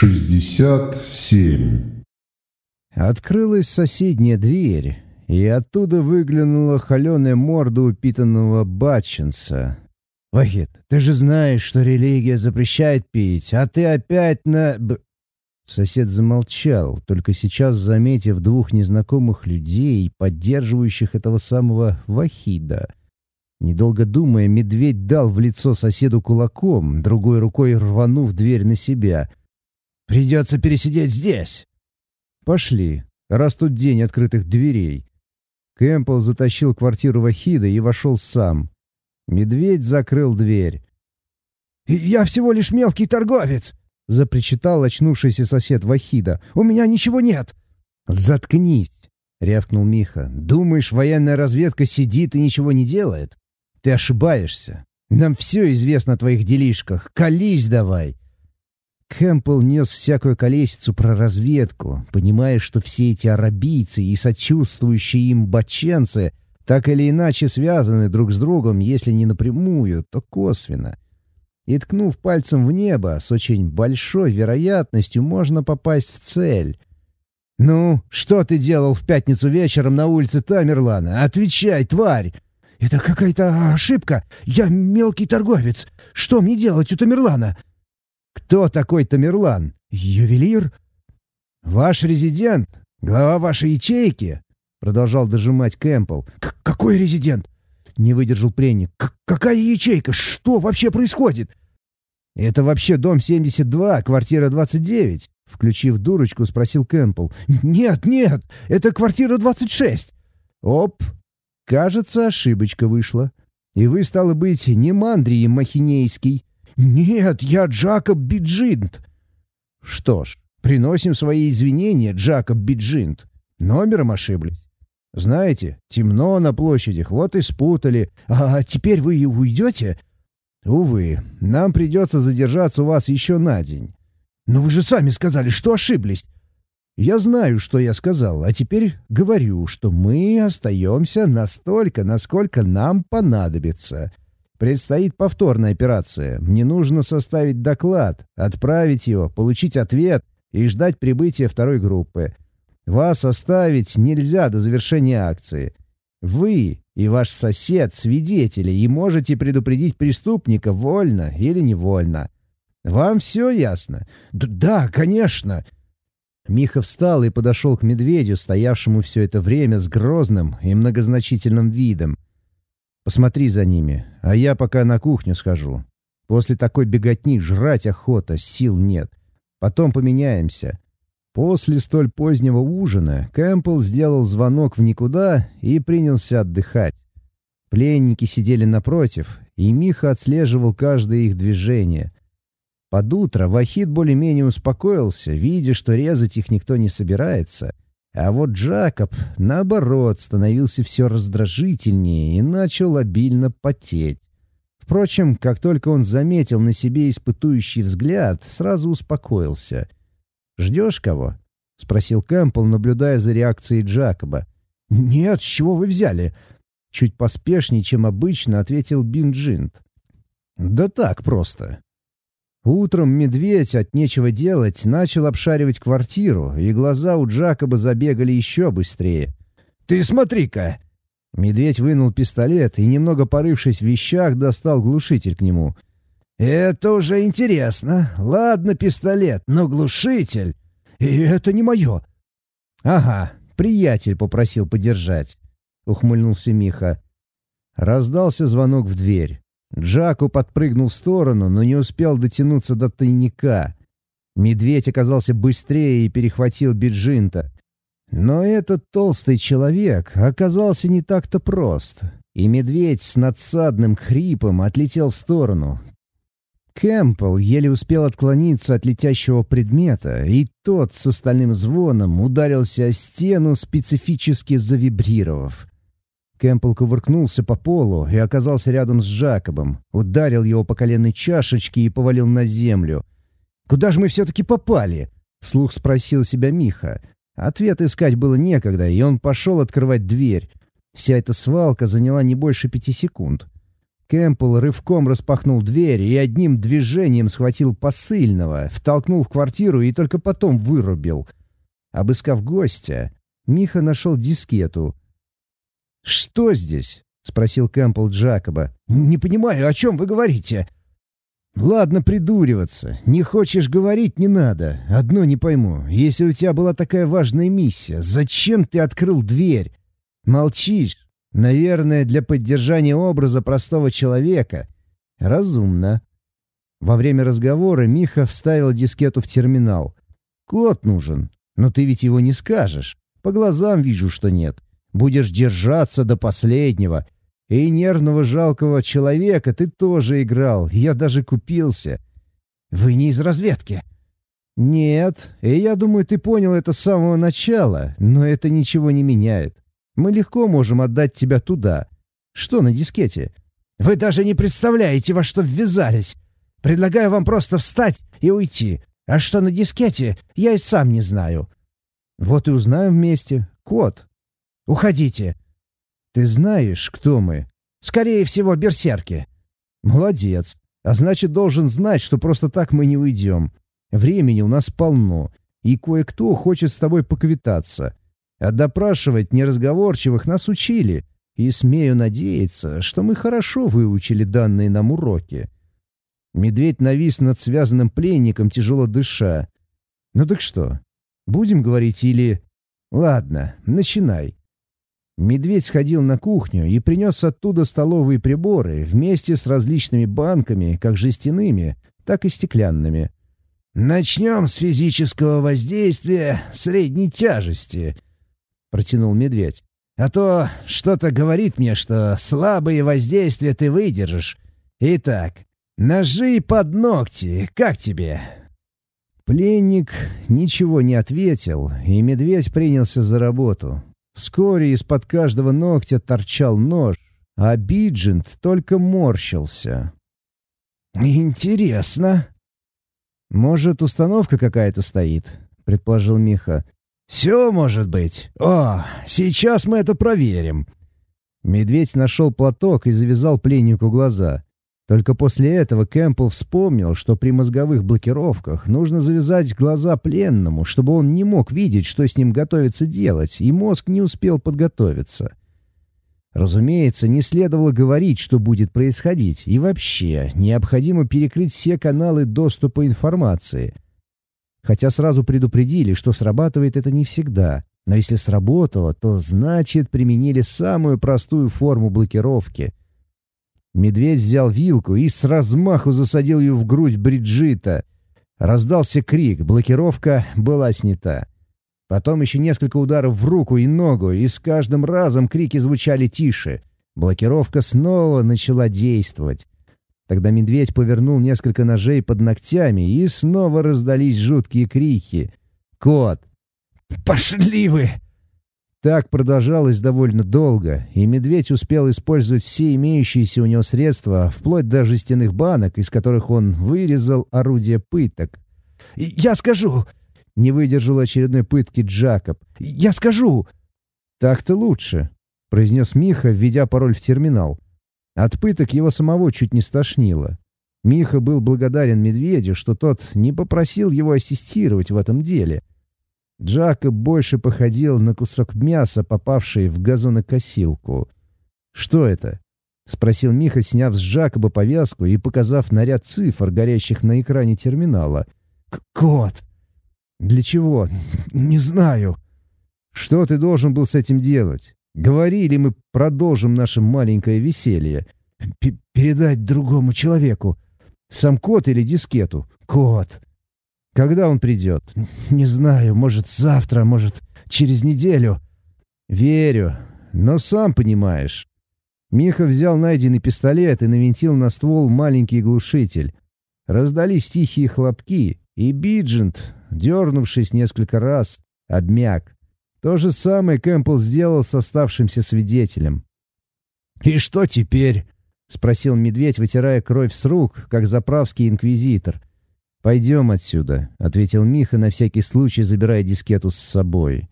67. Открылась соседняя дверь, и оттуда выглянула холеная морда упитанного баченца. «Вахид, ты же знаешь, что религия запрещает пить, а ты опять на...» Сосед замолчал, только сейчас заметив двух незнакомых людей, поддерживающих этого самого Вахида. Недолго думая, медведь дал в лицо соседу кулаком, другой рукой рванув дверь на себя. «Придется пересидеть здесь!» «Пошли, раз тут день открытых дверей». Кэмпбелл затащил квартиру Вахида и вошел сам. Медведь закрыл дверь. «Я всего лишь мелкий торговец!» — запричитал очнувшийся сосед Вахида. «У меня ничего нет!» «Заткнись!» — рявкнул Миха. «Думаешь, военная разведка сидит и ничего не делает? Ты ошибаешься. Нам все известно о твоих делишках. Колись давай!» Кэмпбелл нес всякую колесицу про разведку, понимая, что все эти арабийцы и сочувствующие им баченцы так или иначе связаны друг с другом, если не напрямую, то косвенно. И ткнув пальцем в небо, с очень большой вероятностью можно попасть в цель. «Ну, что ты делал в пятницу вечером на улице Тамерлана? Отвечай, тварь!» «Это какая-то ошибка. Я мелкий торговец. Что мне делать у Тамерлана?» «Кто такой Тамерлан?» «Ювелир?» «Ваш резидент? Глава вашей ячейки?» Продолжал дожимать Кэмпбелл. «Какой резидент?» Не выдержал пленник. «Какая ячейка? Что вообще происходит?» «Это вообще дом 72, квартира 29?» Включив дурочку, спросил Кэмпбелл. «Нет, нет, это квартира 26». «Оп, кажется, ошибочка вышла. И вы, стало быть, не Мандрий Махинейский?» «Нет, я Джакоб Биджинт». «Что ж, приносим свои извинения, Джакоб Биджинт. Номером ошиблись. Знаете, темно на площадях, вот и спутали. А теперь вы уйдете?» «Увы, нам придется задержаться у вас еще на день». «Но вы же сами сказали, что ошиблись». «Я знаю, что я сказал, а теперь говорю, что мы остаемся настолько, насколько нам понадобится. Предстоит повторная операция. Мне нужно составить доклад, отправить его, получить ответ и ждать прибытия второй группы. Вас оставить нельзя до завершения акции. Вы и ваш сосед — свидетели и можете предупредить преступника вольно или невольно. Вам все ясно? Д да, конечно. Миха встал и подошел к медведю, стоявшему все это время с грозным и многозначительным видом. Посмотри за ними, а я пока на кухню схожу. После такой беготни жрать охота, сил нет. Потом поменяемся. После столь позднего ужина Кэмпбелл сделал звонок в никуда и принялся отдыхать. Пленники сидели напротив, и Миха отслеживал каждое их движение. Под утро Вахид более-менее успокоился, видя, что резать их никто не собирается — а вот Джакоб, наоборот, становился все раздражительнее и начал обильно потеть. Впрочем, как только он заметил на себе испытующий взгляд, сразу успокоился. «Ждешь кого?» — спросил Кэмпбелл, наблюдая за реакцией Джакоба. «Нет, с чего вы взяли?» Чуть поспешнее, чем обычно, ответил Бинджинт. «Да так просто. Утром медведь от нечего делать начал обшаривать квартиру, и глаза у Джакоба забегали еще быстрее. «Ты смотри-ка!» Медведь вынул пистолет и, немного порывшись в вещах, достал глушитель к нему. «Это уже интересно. Ладно, пистолет, но глушитель. И это не мое». «Ага, приятель попросил подержать», — ухмыльнулся Миха. Раздался звонок в дверь. Джаку подпрыгнул в сторону, но не успел дотянуться до тайника. Медведь оказался быстрее и перехватил Биджинта. Но этот толстый человек оказался не так-то прост, и медведь с надсадным хрипом отлетел в сторону. Кэмпбелл еле успел отклониться от летящего предмета, и тот с остальным звоном ударился о стену, специфически завибрировав. Кэмпбелл кувыркнулся по полу и оказался рядом с Джакобом, ударил его по коленной чашечке и повалил на землю. «Куда же мы все-таки попали?» — вслух спросил себя Миха. Ответ искать было некогда, и он пошел открывать дверь. Вся эта свалка заняла не больше пяти секунд. Кэмпбелл рывком распахнул дверь и одним движением схватил посыльного, втолкнул в квартиру и только потом вырубил. Обыскав гостя, Миха нашел дискету. «Что здесь?» — спросил Кэмпбелл Джакоба. «Не понимаю, о чем вы говорите?» «Ладно придуриваться. Не хочешь говорить — не надо. Одно не пойму. Если у тебя была такая важная миссия, зачем ты открыл дверь? Молчишь. Наверное, для поддержания образа простого человека. Разумно». Во время разговора Миха вставил дискету в терминал. «Код нужен. Но ты ведь его не скажешь. По глазам вижу, что нет. Будешь держаться до последнего. И нервного жалкого человека ты тоже играл. Я даже купился. Вы не из разведки? Нет. И я думаю, ты понял это с самого начала. Но это ничего не меняет. Мы легко можем отдать тебя туда. Что на дискете? Вы даже не представляете, во что ввязались. Предлагаю вам просто встать и уйти. А что на дискете, я и сам не знаю. Вот и узнаем вместе. Код. Уходите. Ты знаешь, кто мы? Скорее всего, берсерки. Молодец. А значит, должен знать, что просто так мы не уйдем. Времени у нас полно, и кое-кто хочет с тобой поквитаться. А допрашивать неразговорчивых нас учили, и смею надеяться, что мы хорошо выучили данные нам уроки. Медведь навис над связанным пленником, тяжело дыша. Ну так что, будем говорить или... Ладно, начинай. Медведь сходил на кухню и принес оттуда столовые приборы вместе с различными банками, как жестяными, так и стеклянными. «Начнем с физического воздействия средней тяжести», — протянул медведь. «А то что-то говорит мне, что слабые воздействия ты выдержишь. Итак, ножи под ногти, как тебе?» Пленник ничего не ответил, и медведь принялся за работу. Вскоре из-под каждого ногтя торчал нож, а Биджент только морщился. «Интересно». «Может, установка какая-то стоит?» — предположил Миха. «Все может быть. О, сейчас мы это проверим». Медведь нашел платок и завязал пленнику глаза. Только после этого Кэмпбелл вспомнил, что при мозговых блокировках нужно завязать глаза пленному, чтобы он не мог видеть, что с ним готовится делать, и мозг не успел подготовиться. Разумеется, не следовало говорить, что будет происходить, и вообще необходимо перекрыть все каналы доступа информации. Хотя сразу предупредили, что срабатывает это не всегда, но если сработало, то значит применили самую простую форму блокировки — Медведь взял вилку и с размаху засадил ее в грудь Бриджита. Раздался крик, блокировка была снята. Потом еще несколько ударов в руку и ногу, и с каждым разом крики звучали тише. Блокировка снова начала действовать. Тогда медведь повернул несколько ножей под ногтями, и снова раздались жуткие крики. «Кот!» «Пошли вы!» Так продолжалось довольно долго, и медведь успел использовать все имеющиеся у него средства, вплоть до жестяных банок, из которых он вырезал орудие пыток. «Я скажу!» — не выдержал очередной пытки Джакоб. «Я скажу!» «Так-то лучше», — произнес Миха, введя пароль в терминал. От пыток его самого чуть не стошнило. Миха был благодарен медведю, что тот не попросил его ассистировать в этом деле — Джакоб больше походил на кусок мяса, попавший в газонокосилку. «Что это?» — спросил Миха, сняв с Джакоба повязку и показав на ряд цифр, горящих на экране терминала. «Кот!» «Для чего?» «Не знаю». «Что ты должен был с этим делать? Говори, или мы продолжим наше маленькое веселье?» П «Передать другому человеку». «Сам кот или дискету?» «Кот». Когда он придет? Не знаю, может, завтра, может, через неделю. Верю, но сам понимаешь. Миха взял найденный пистолет и навинтил на ствол маленький глушитель. Раздались тихие хлопки, и Биджент, дернувшись несколько раз, обмяк. То же самое Кэмпбелл сделал с оставшимся свидетелем. «И что теперь?» — спросил медведь, вытирая кровь с рук, как заправский инквизитор. «Пойдем отсюда», — ответил Миха, на всякий случай забирая дискету с собой.